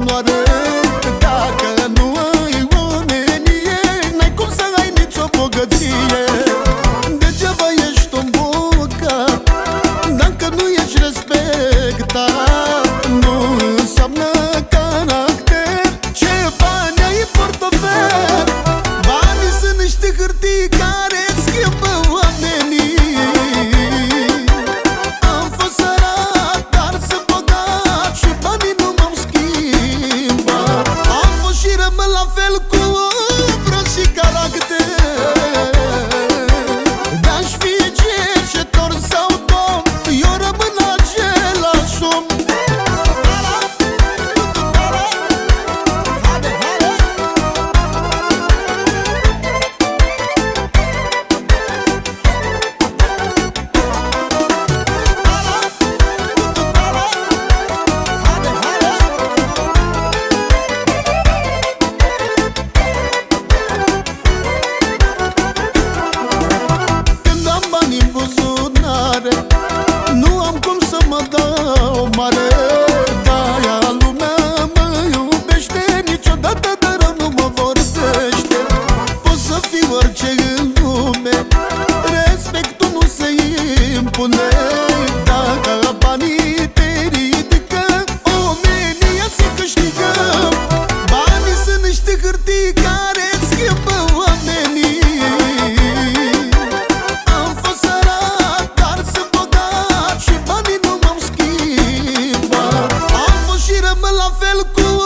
onoare Dacă nu ai omenie N-ai cum să ai nicio bogăție. Degeaba ești un bucat Dacă nu ești respectat. não